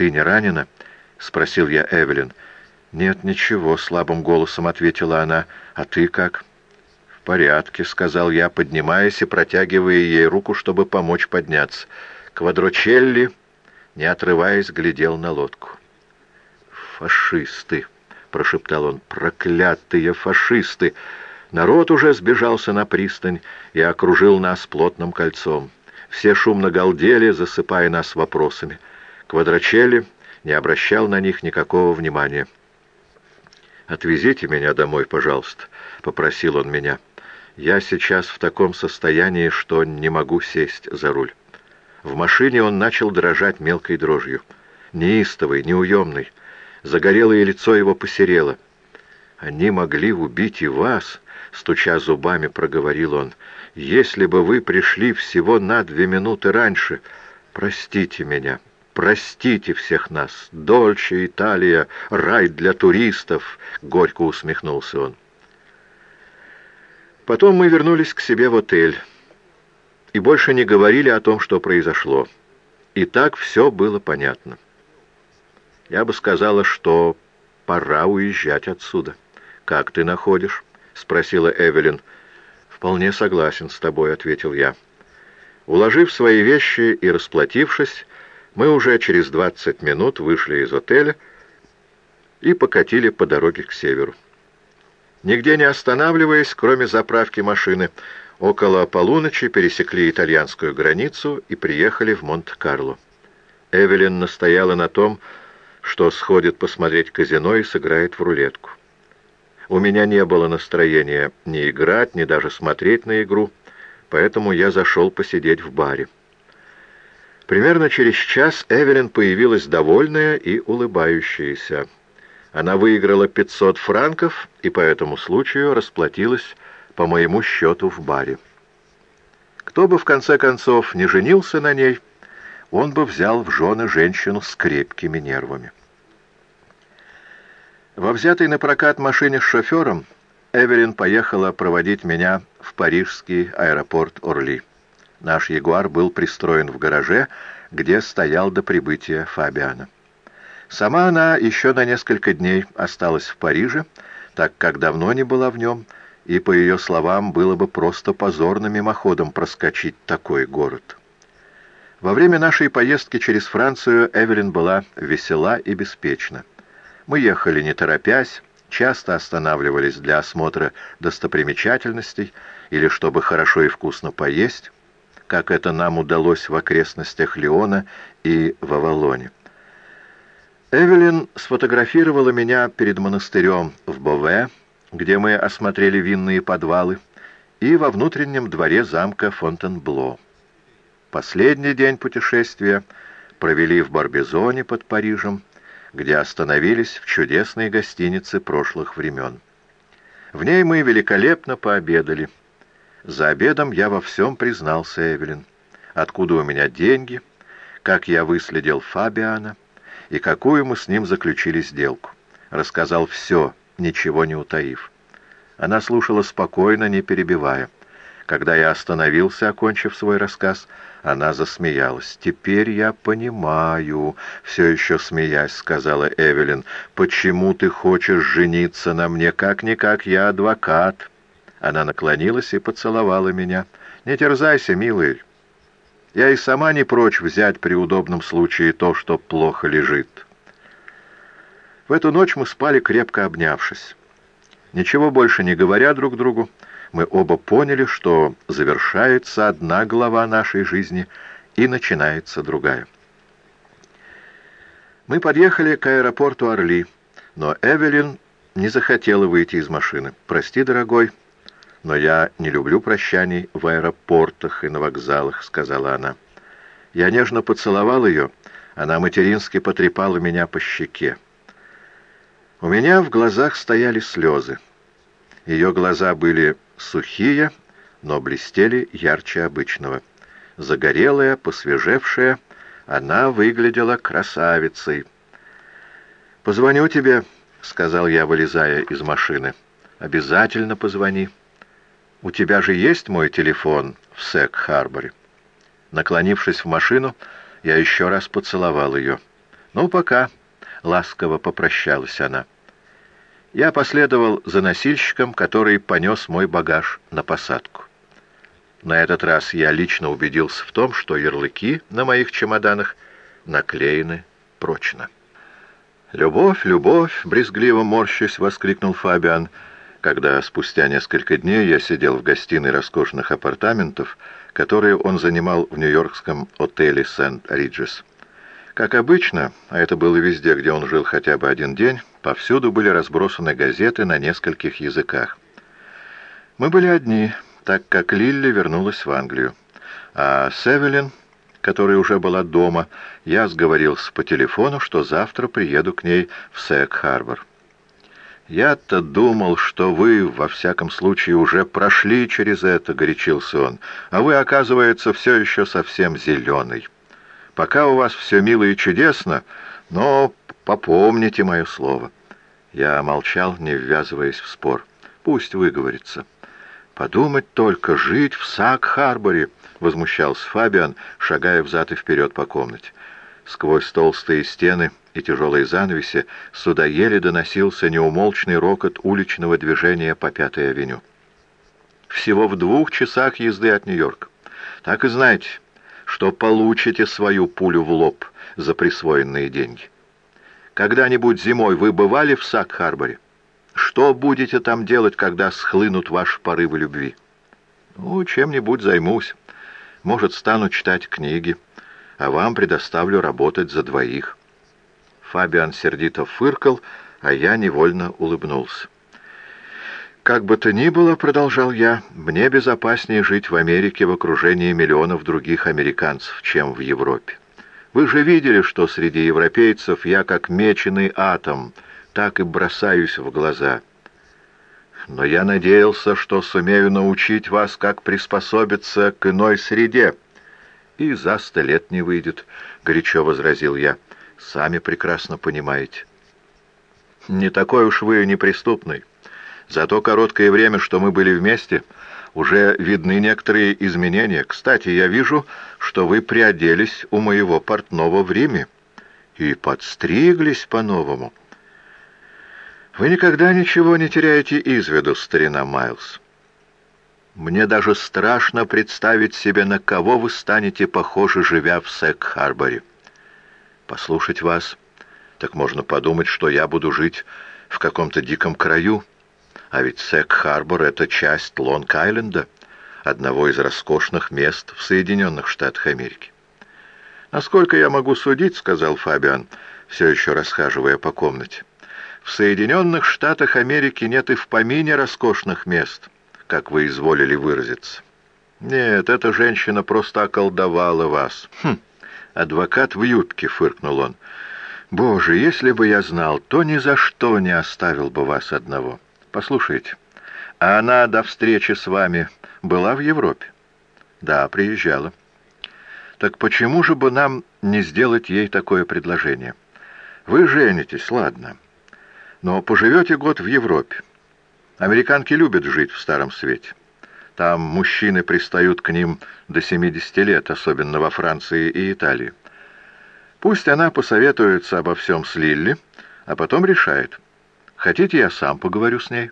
«Ты не ранена?» — спросил я Эвелин. «Нет, ничего», — слабым голосом ответила она. «А ты как?» «В порядке», — сказал я, поднимаясь и протягивая ей руку, чтобы помочь подняться. Квадрочелли, не отрываясь, глядел на лодку. «Фашисты!» — прошептал он. «Проклятые фашисты!» Народ уже сбежался на пристань и окружил нас плотным кольцом. Все шумно галдели, засыпая нас вопросами. Квадрачелли не обращал на них никакого внимания. «Отвезите меня домой, пожалуйста», — попросил он меня. «Я сейчас в таком состоянии, что не могу сесть за руль». В машине он начал дрожать мелкой дрожью. Неистовый, неуемный. Загорелое лицо его посерело. «Они могли убить и вас», — стуча зубами, проговорил он. «Если бы вы пришли всего на две минуты раньше, простите меня». Простите всех нас. Дольче Италия, рай для туристов, — горько усмехнулся он. Потом мы вернулись к себе в отель и больше не говорили о том, что произошло. И так все было понятно. Я бы сказала, что пора уезжать отсюда. «Как ты находишь?» — спросила Эвелин. «Вполне согласен с тобой», — ответил я. Уложив свои вещи и расплатившись, мы уже через 20 минут вышли из отеля и покатили по дороге к северу. Нигде не останавливаясь, кроме заправки машины, около полуночи пересекли итальянскую границу и приехали в Монте-Карло. Эвелин настояла на том, что сходит посмотреть казино и сыграет в рулетку. У меня не было настроения ни играть, ни даже смотреть на игру, поэтому я зашел посидеть в баре. Примерно через час Эвелин появилась довольная и улыбающаяся. Она выиграла 500 франков и по этому случаю расплатилась по моему счету в баре. Кто бы в конце концов не женился на ней, он бы взял в жены женщину с крепкими нервами. Во взятой на прокат машине с шофером Эвелин поехала проводить меня в парижский аэропорт Орли. Наш Ягуар был пристроен в гараже, где стоял до прибытия Фабиана. Сама она еще на несколько дней осталась в Париже, так как давно не была в нем, и, по ее словам, было бы просто позорным мимоходом проскочить такой город. Во время нашей поездки через Францию Эвелин была весела и беспечна. Мы ехали не торопясь, часто останавливались для осмотра достопримечательностей или чтобы хорошо и вкусно поесть, как это нам удалось в окрестностях Леона и в Авалоне. Эвелин сфотографировала меня перед монастырем в Бове, где мы осмотрели винные подвалы, и во внутреннем дворе замка Фонтенбло. Последний день путешествия провели в Барбизоне под Парижем, где остановились в чудесной гостинице прошлых времен. В ней мы великолепно пообедали — за обедом я во всем признался Эвелин. Откуда у меня деньги, как я выследил Фабиана и какую мы с ним заключили сделку. Рассказал все, ничего не утаив. Она слушала спокойно, не перебивая. Когда я остановился, окончив свой рассказ, она засмеялась. «Теперь я понимаю», — все еще смеясь, сказала Эвелин, «почему ты хочешь жениться на мне? Как-никак я адвокат». Она наклонилась и поцеловала меня. «Не терзайся, милый. Я и сама не прочь взять при удобном случае то, что плохо лежит». В эту ночь мы спали, крепко обнявшись. Ничего больше не говоря друг другу, мы оба поняли, что завершается одна глава нашей жизни и начинается другая. Мы подъехали к аэропорту Орли, но Эвелин не захотела выйти из машины. «Прости, дорогой», «Но я не люблю прощаний в аэропортах и на вокзалах», — сказала она. Я нежно поцеловал ее, она матерински потрепала меня по щеке. У меня в глазах стояли слезы. Ее глаза были сухие, но блестели ярче обычного. Загорелая, посвежевшая, она выглядела красавицей. «Позвоню тебе», — сказал я, вылезая из машины. «Обязательно позвони». «У тебя же есть мой телефон в Сек-Харборе?» Наклонившись в машину, я еще раз поцеловал ее. «Ну, пока», — ласково попрощалась она. Я последовал за носильщиком, который понес мой багаж на посадку. На этот раз я лично убедился в том, что ярлыки на моих чемоданах наклеены прочно. «Любовь, любовь!» — брезгливо морщась воскликнул Фабиан, когда спустя несколько дней я сидел в гостиной роскошных апартаментов, которые он занимал в нью-йоркском отеле «Сент-Риджес». Как обычно, а это было везде, где он жил хотя бы один день, повсюду были разбросаны газеты на нескольких языках. Мы были одни, так как Лилли вернулась в Англию, а Севелин, которая уже была дома, я сговорился по телефону, что завтра приеду к ней в Сэг-Харбор. «Я-то думал, что вы, во всяком случае, уже прошли через это», — горячился он, «а вы, оказывается, все еще совсем зеленый. Пока у вас все мило и чудесно, но попомните мое слово». Я молчал, не ввязываясь в спор. «Пусть выговорится». «Подумать только, жить в Сак-Харборе!» — возмущался Фабиан, шагая взад и вперед по комнате. Сквозь толстые стены и тяжелые занавеси сюда еле доносился неумолчный рокот уличного движения по Пятой авеню. Всего в двух часах езды от Нью-Йорка. Так и знаете, что получите свою пулю в лоб за присвоенные деньги. Когда-нибудь зимой вы бывали в Сак-Харборе? Что будете там делать, когда схлынут ваши порывы любви? Ну, чем-нибудь займусь. Может, стану читать книги, а вам предоставлю работать за двоих. Фабиан сердито фыркал, а я невольно улыбнулся. «Как бы то ни было, — продолжал я, — мне безопаснее жить в Америке в окружении миллионов других американцев, чем в Европе. Вы же видели, что среди европейцев я как меченый атом — так и бросаюсь в глаза. Но я надеялся, что сумею научить вас, как приспособиться к иной среде. И за сто лет не выйдет, — горячо возразил я. Сами прекрасно понимаете. Не такой уж вы неприступный. За то короткое время, что мы были вместе, уже видны некоторые изменения. Кстати, я вижу, что вы приоделись у моего портного в Риме и подстриглись по-новому. Вы никогда ничего не теряете из виду, старина Майлз. Мне даже страшно представить себе, на кого вы станете похожи, живя в Сек-Харборе. Послушать вас, так можно подумать, что я буду жить в каком-то диком краю. А ведь Сек-Харбор — это часть Лонг-Айленда, одного из роскошных мест в Соединенных Штатах Америки. «Насколько я могу судить, — сказал Фабиан, все еще расхаживая по комнате, в Соединенных Штатах Америки нет и в помине роскошных мест, как вы изволили выразиться. Нет, эта женщина просто околдовала вас. Хм, адвокат в юбке, фыркнул он. Боже, если бы я знал, то ни за что не оставил бы вас одного. Послушайте, а она до встречи с вами была в Европе? Да, приезжала. Так почему же бы нам не сделать ей такое предложение? Вы женитесь, ладно. Но поживете год в Европе. Американки любят жить в Старом Свете. Там мужчины пристают к ним до 70 лет, особенно во Франции и Италии. Пусть она посоветуется обо всем с Лилли, а потом решает. Хотите, я сам поговорю с ней?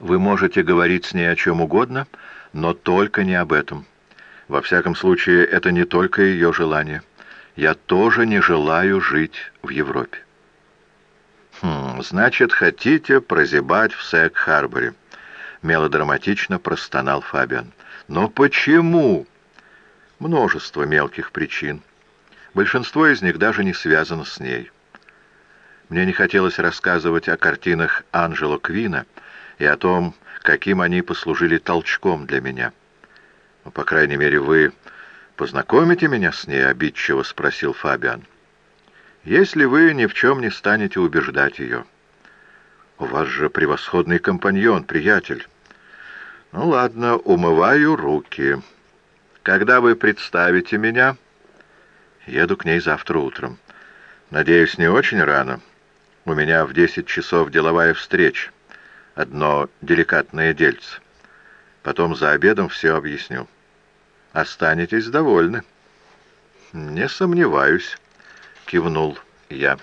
Вы можете говорить с ней о чем угодно, но только не об этом. Во всяком случае, это не только ее желание. Я тоже не желаю жить в Европе. «Хм, значит, хотите прозябать в Сек-Харборе?» Мелодраматично простонал Фабиан. «Но почему?» Множество мелких причин. Большинство из них даже не связано с ней. Мне не хотелось рассказывать о картинах Анджело Квина и о том, каким они послужили толчком для меня. «Ну, по крайней мере, вы познакомите меня с ней?» — обидчиво спросил Фабиан если вы ни в чем не станете убеждать ее. У вас же превосходный компаньон, приятель. Ну ладно, умываю руки. Когда вы представите меня? Еду к ней завтра утром. Надеюсь, не очень рано. У меня в десять часов деловая встреча. Одно деликатное дельце. Потом за обедом все объясню. Останетесь довольны. Не сомневаюсь. кивнул я.